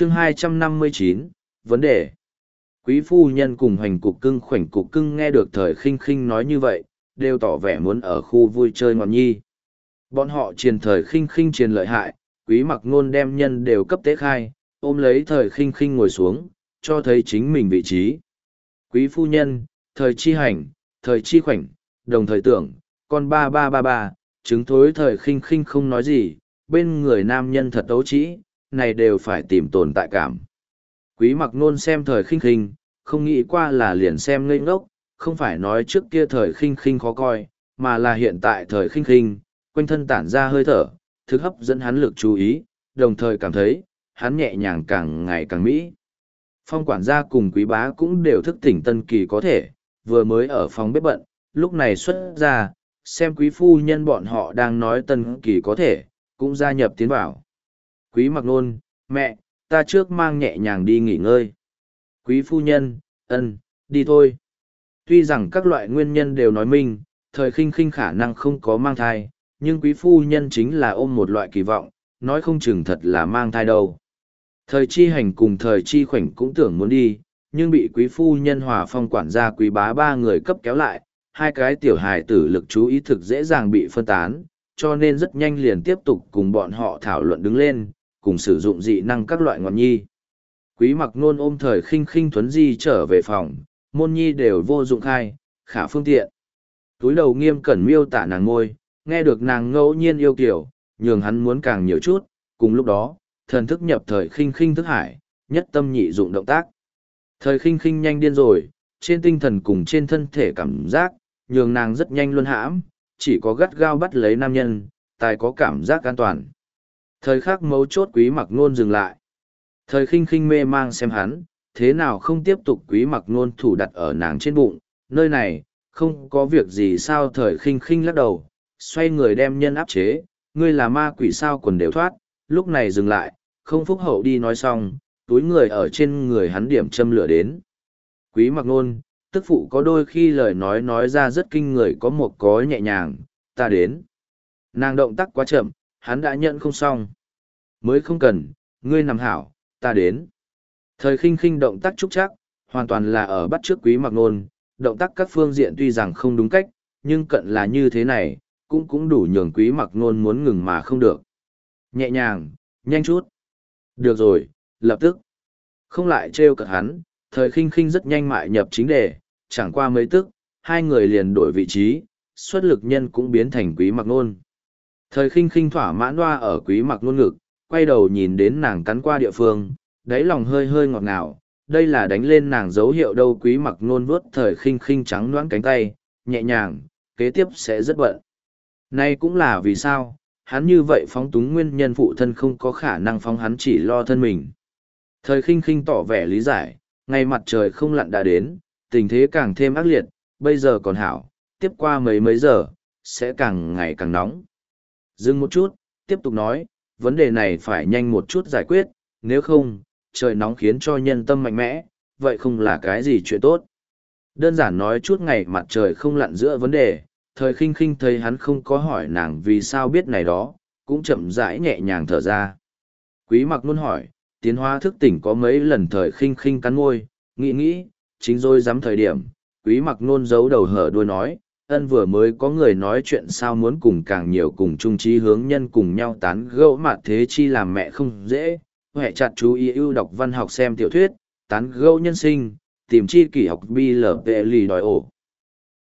chương 259, vấn đề. Quý phu nhân cùng hoành cục cưng khoảnh cục cưng nghe được thời khinh khinh nói như vậy, đều tỏ vẻ muốn ở khu vui chơi ngọn nhi. Bọn họ truyền thời khinh khinh truyền lợi hại, quý mặc ngôn đem nhân đều cấp tế khai, ôm lấy thời khinh khinh ngồi xuống, cho thấy chính mình vị trí. Quý phu nhân, thời chi hành, thời chi khoảnh, đồng thời tưởng, con ba ba ba ba, chứng thối thời khinh khinh không nói gì, bên người nam nhân thật ấu trĩ, này đều phải tìm tồn tại cảm. Quý mặc nôn xem thời khinh khinh, không nghĩ qua là liền xem ngây ngốc, không phải nói trước kia thời khinh khinh khó coi, mà là hiện tại thời khinh khinh, quanh thân tản ra hơi thở, thức hấp dẫn hắn lực chú ý, đồng thời cảm thấy, hắn nhẹ nhàng càng ngày càng mỹ. Phong quản gia cùng quý bá cũng đều thức tỉnh tân kỳ có thể, vừa mới ở phòng bếp bận, lúc này xuất ra, xem quý phu nhân bọn họ đang nói tân kỳ có thể, cũng gia nhập tiến vào. Quý mặc nôn, mẹ, ta trước mang nhẹ nhàng đi nghỉ ngơi. Quý phu nhân, ân, đi thôi. Tuy rằng các loại nguyên nhân đều nói mình thời khinh khinh khả năng không có mang thai, nhưng quý phu nhân chính là ôm một loại kỳ vọng, nói không chừng thật là mang thai đâu. Thời chi hành cùng thời chi khoảnh cũng tưởng muốn đi, nhưng bị quý phu nhân hòa phong quản gia quý bá ba người cấp kéo lại, hai cái tiểu hài tử lực chú ý thực dễ dàng bị phân tán, cho nên rất nhanh liền tiếp tục cùng bọn họ thảo luận đứng lên, cùng sử dụng dị năng các loại ngọn nhi. Quý mặc nôn ôm thời khinh khinh thuấn di trở về phòng, môn nhi đều vô dụng khai, khả phương tiện. Túi đầu nghiêm cẩn miêu tả nàng ngôi, nghe được nàng ngẫu nhiên yêu kiểu, nhường hắn muốn càng nhiều chút, cùng lúc đó, thần thức nhập thời khinh khinh thức hải, nhất tâm nhị dụng động tác. Thời khinh khinh nhanh điên rồi, trên tinh thần cùng trên thân thể cảm giác, nhường nàng rất nhanh luôn hãm, chỉ có gắt gao bắt lấy nam nhân, tài có cảm giác an toàn. Thời khắc mấu chốt quý mặc nôn dừng lại. Thời khinh khinh mê mang xem hắn, thế nào không tiếp tục quý mặc nôn thủ đặt ở nàng trên bụng, nơi này, không có việc gì sao thời khinh khinh lắc đầu, xoay người đem nhân áp chế, ngươi là ma quỷ sao quần đều thoát, lúc này dừng lại, không phúc hậu đi nói xong, túi người ở trên người hắn điểm châm lửa đến. Quý mặc nôn, tức phụ có đôi khi lời nói nói ra rất kinh người có một có nhẹ nhàng, ta đến. Nàng động tác quá chậm, hắn đã nhận không xong. Mới không cần, ngươi nằm hảo, ta đến. Thời khinh khinh động tác trúc chắc, hoàn toàn là ở bắt trước quý mặc nôn, động tác các phương diện tuy rằng không đúng cách, nhưng cận là như thế này, cũng cũng đủ nhường quý mặc nôn muốn ngừng mà không được. Nhẹ nhàng, nhanh chút. Được rồi, lập tức. Không lại trêu cợt hắn, thời khinh khinh rất nhanh mại nhập chính đề, chẳng qua mấy tức, hai người liền đổi vị trí, xuất lực nhân cũng biến thành quý mặc nôn. Thời khinh khinh thỏa mãn hoa ở quý mặc nôn ngực, quay đầu nhìn đến nàng cắn qua địa phương, đáy lòng hơi hơi ngọt ngào, đây là đánh lên nàng dấu hiệu đâu quý mặc nôn vuốt thời khinh khinh trắng loãng cánh tay, nhẹ nhàng, kế tiếp sẽ rất bận. Nay cũng là vì sao, hắn như vậy phóng túng nguyên nhân phụ thân không có khả năng phóng hắn chỉ lo thân mình. Thời khinh khinh tỏ vẻ lý giải, ngày mặt trời không lặn đã đến, tình thế càng thêm ác liệt, bây giờ còn hảo, tiếp qua mấy mấy giờ, sẽ càng ngày càng nóng. Dừng một chút, tiếp tục nói, vấn đề này phải nhanh một chút giải quyết, nếu không, trời nóng khiến cho nhân tâm mạnh mẽ, vậy không là cái gì chuyện tốt. Đơn giản nói chút ngày mặt trời không lặn giữa vấn đề, thời khinh khinh thấy hắn không có hỏi nàng vì sao biết này đó, cũng chậm rãi nhẹ nhàng thở ra. Quý mặc luôn hỏi, tiến hóa thức tỉnh có mấy lần thời khinh khinh cắn môi, nghĩ nghĩ, chính rồi dám thời điểm, quý mặc nôn giấu đầu hở đuôi nói, ân vừa mới có người nói chuyện sao muốn cùng càng nhiều cùng chung trí hướng nhân cùng nhau tán gẫu mà thế chi làm mẹ không dễ, huệ chặt chú ý ưu đọc văn học xem tiểu thuyết, tán gẫu nhân sinh, tìm chi kỷ học bi lở vệ lì đòi ổ.